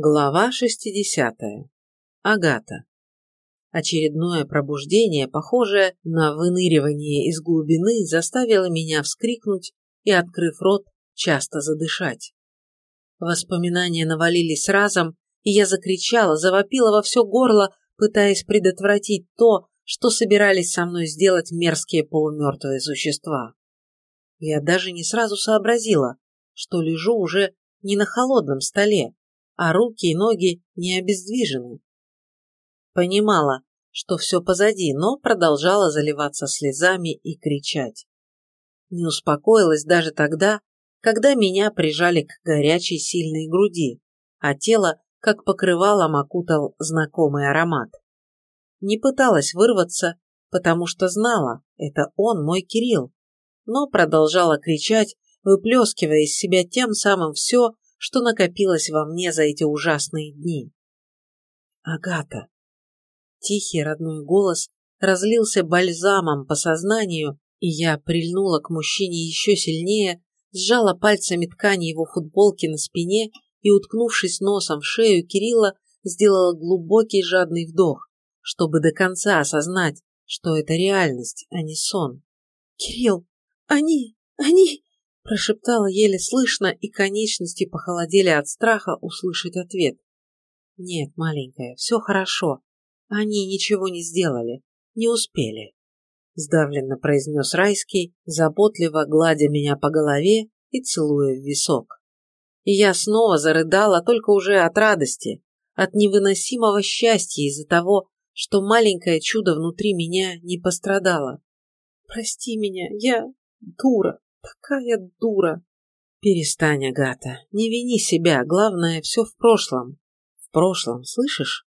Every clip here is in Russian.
Глава 60. Агата. Очередное пробуждение, похожее на выныривание из глубины, заставило меня вскрикнуть и, открыв рот, часто задышать. Воспоминания навалились разом, и я закричала, завопила во все горло, пытаясь предотвратить то, что собирались со мной сделать мерзкие полумертвые существа. Я даже не сразу сообразила, что лежу уже не на холодном столе, а руки и ноги не обездвижены. Понимала, что все позади, но продолжала заливаться слезами и кричать. Не успокоилась даже тогда, когда меня прижали к горячей сильной груди, а тело, как покрывалом, окутал знакомый аромат. Не пыталась вырваться, потому что знала, это он, мой Кирилл, но продолжала кричать, выплескивая из себя тем самым все, что накопилось во мне за эти ужасные дни. Агата. Тихий родной голос разлился бальзамом по сознанию, и я прильнула к мужчине еще сильнее, сжала пальцами ткани его футболки на спине и, уткнувшись носом в шею Кирилла, сделала глубокий жадный вдох, чтобы до конца осознать, что это реальность, а не сон. «Кирилл, они, они...» Прошептала еле слышно, и конечности похолодели от страха услышать ответ. «Нет, маленькая, все хорошо. Они ничего не сделали, не успели», — сдавленно произнес Райский, заботливо гладя меня по голове и целуя в висок. И я снова зарыдала, только уже от радости, от невыносимого счастья из-за того, что маленькое чудо внутри меня не пострадало. «Прости меня, я дура», Такая дура. Перестань, Агата, не вини себя, главное, все в прошлом. В прошлом, слышишь?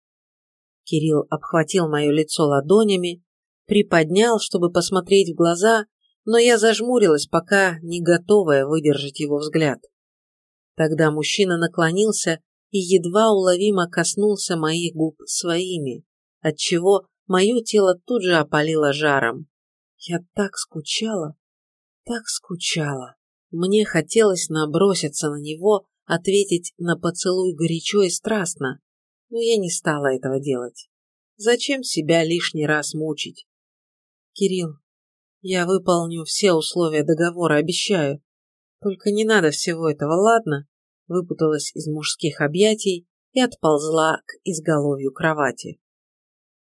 Кирилл обхватил мое лицо ладонями, приподнял, чтобы посмотреть в глаза, но я зажмурилась, пока не готовая выдержать его взгляд. Тогда мужчина наклонился и едва уловимо коснулся моих губ своими, отчего мое тело тут же опалило жаром. Я так скучала так скучала. Мне хотелось наброситься на него, ответить на поцелуй горячо и страстно, но я не стала этого делать. Зачем себя лишний раз мучить? Кирилл, я выполню все условия договора, обещаю. Только не надо всего этого, ладно? Выпуталась из мужских объятий и отползла к изголовью кровати.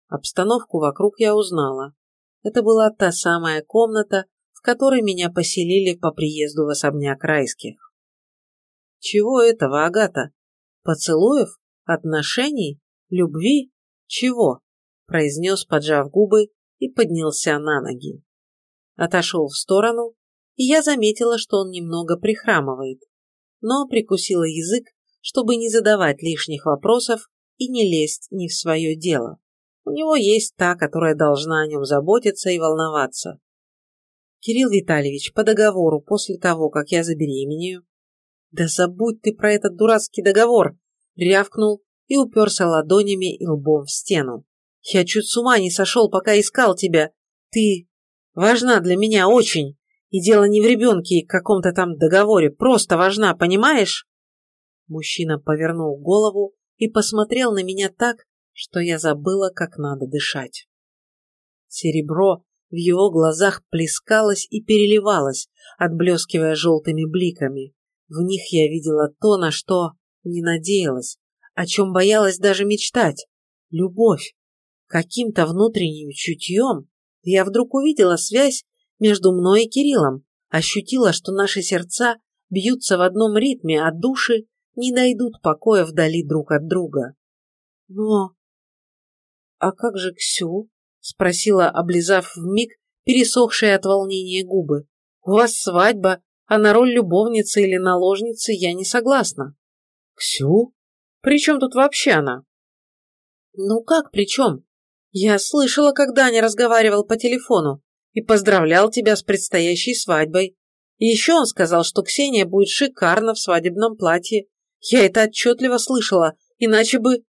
Обстановку вокруг я узнала. Это была та самая комната, которой меня поселили по приезду в особняк райских. Чего этого, Агата? Поцелуев? Отношений? Любви? Чего? произнес, поджав губы, и поднялся на ноги. Отошел в сторону, и я заметила, что он немного прихрамывает, но прикусила язык, чтобы не задавать лишних вопросов и не лезть не в свое дело. У него есть та, которая должна о нем заботиться и волноваться. Кирилл Витальевич, по договору, после того, как я забеременею... Да забудь ты про этот дурацкий договор! Рявкнул и уперся ладонями и лбом в стену. Я чуть с ума не сошел, пока искал тебя. Ты важна для меня очень. И дело не в ребенке и каком-то там договоре, просто важна, понимаешь? Мужчина повернул голову и посмотрел на меня так, что я забыла, как надо дышать. Серебро в его глазах плескалось и переливалось, отблескивая желтыми бликами. В них я видела то, на что не надеялась, о чем боялась даже мечтать. Любовь. Каким-то внутренним чутьем я вдруг увидела связь между мной и Кириллом, ощутила, что наши сердца бьются в одном ритме, а души не найдут покоя вдали друг от друга. Но... А как же Ксю? Спросила, облизав вмиг пересохшие от волнения губы. «У вас свадьба, а на роль любовницы или наложницы я не согласна». «Ксю? При чем тут вообще она?» «Ну как при чем? Я слышала, как Даня разговаривал по телефону и поздравлял тебя с предстоящей свадьбой. И еще он сказал, что Ксения будет шикарна в свадебном платье. Я это отчетливо слышала, иначе бы...»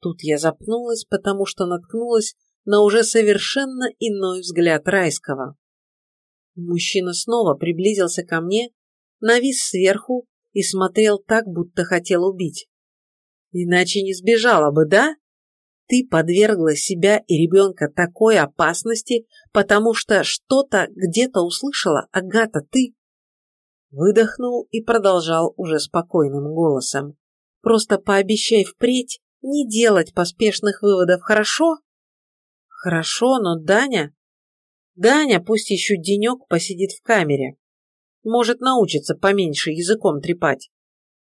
Тут я запнулась, потому что наткнулась на уже совершенно иной взгляд райского. Мужчина снова приблизился ко мне, навис сверху и смотрел так, будто хотел убить. Иначе не сбежала бы, да? Ты подвергла себя и ребенка такой опасности, потому что что-то где-то услышала, Агата, ты...» Выдохнул и продолжал уже спокойным голосом. «Просто пообещай впредь не делать поспешных выводов, хорошо?» «Хорошо, но Даня...» «Даня пусть еще денек посидит в камере. Может, научится поменьше языком трепать».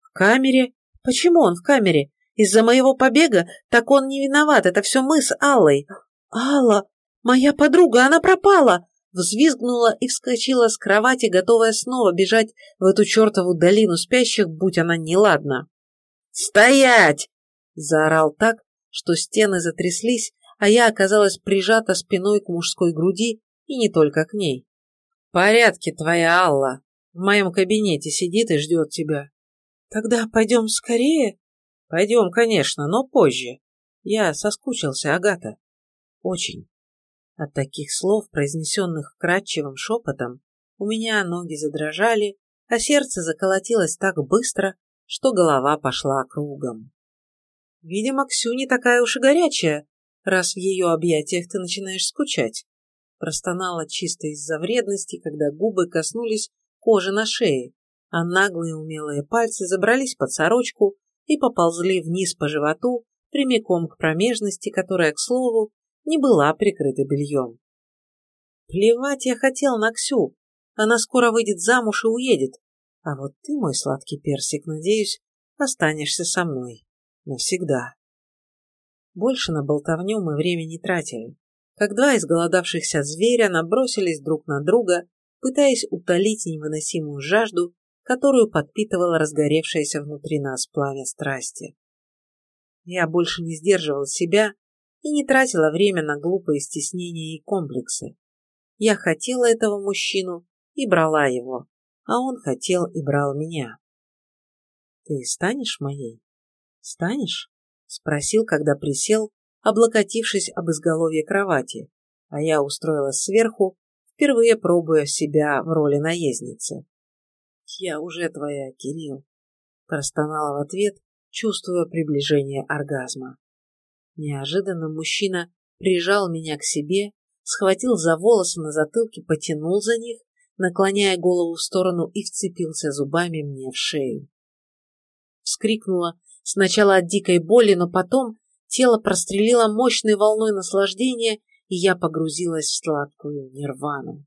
«В камере? Почему он в камере? Из-за моего побега? Так он не виноват, это все мы с Аллой. Алла, моя подруга, она пропала!» Взвизгнула и вскочила с кровати, готовая снова бежать в эту чертову долину спящих, будь она неладна. «Стоять!» – заорал так, что стены затряслись, а я оказалась прижата спиной к мужской груди и не только к ней. «В порядке твоя Алла. В моем кабинете сидит и ждет тебя». «Тогда пойдем скорее?» «Пойдем, конечно, но позже. Я соскучился, Агата. Очень». От таких слов, произнесенных вкрадчивым шепотом, у меня ноги задрожали, а сердце заколотилось так быстро, что голова пошла кругом. Видимо, Ксю не такая уж и горячая, раз в ее объятиях ты начинаешь скучать. Простонала чисто из-за вредности, когда губы коснулись кожи на шее, а наглые умелые пальцы забрались под сорочку и поползли вниз по животу, прямиком к промежности, которая, к слову, не была прикрыта бельем. Плевать я хотел на Ксю, она скоро выйдет замуж и уедет, а вот ты, мой сладкий персик, надеюсь, останешься со мной навсегда. Больше на болтовню мы время не тратили. Как два изголодавшихся зверя набросились друг на друга, пытаясь утолить невыносимую жажду, которую подпитывало разгоревшееся внутри нас пламя страсти. Я больше не сдерживал себя и не тратила время на глупые стеснения и комплексы. Я хотела этого мужчину и брала его, а он хотел и брал меня. «Ты станешь моей? Станешь?» Спросил, когда присел, облокотившись об изголовье кровати, а я устроилась сверху, впервые пробуя себя в роли наездницы. «Я уже твоя, Кирилл», – простонала в ответ, чувствуя приближение оргазма. Неожиданно мужчина прижал меня к себе, схватил за волосы на затылке, потянул за них, наклоняя голову в сторону и вцепился зубами мне в шею. Вскрикнула, Сначала от дикой боли, но потом тело прострелило мощной волной наслаждения, и я погрузилась в сладкую нирвану.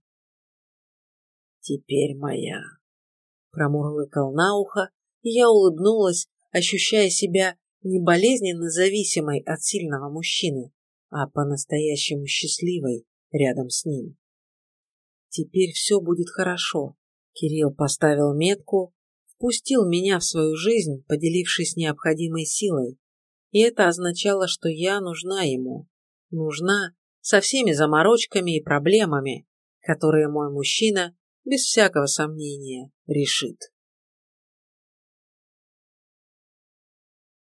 «Теперь моя», — промурлыкал на ухо, и я улыбнулась, ощущая себя не болезненно зависимой от сильного мужчины, а по-настоящему счастливой рядом с ним. «Теперь все будет хорошо», — Кирилл поставил метку, впустил меня в свою жизнь, поделившись необходимой силой, и это означало, что я нужна ему, нужна со всеми заморочками и проблемами, которые мой мужчина, без всякого сомнения, решит.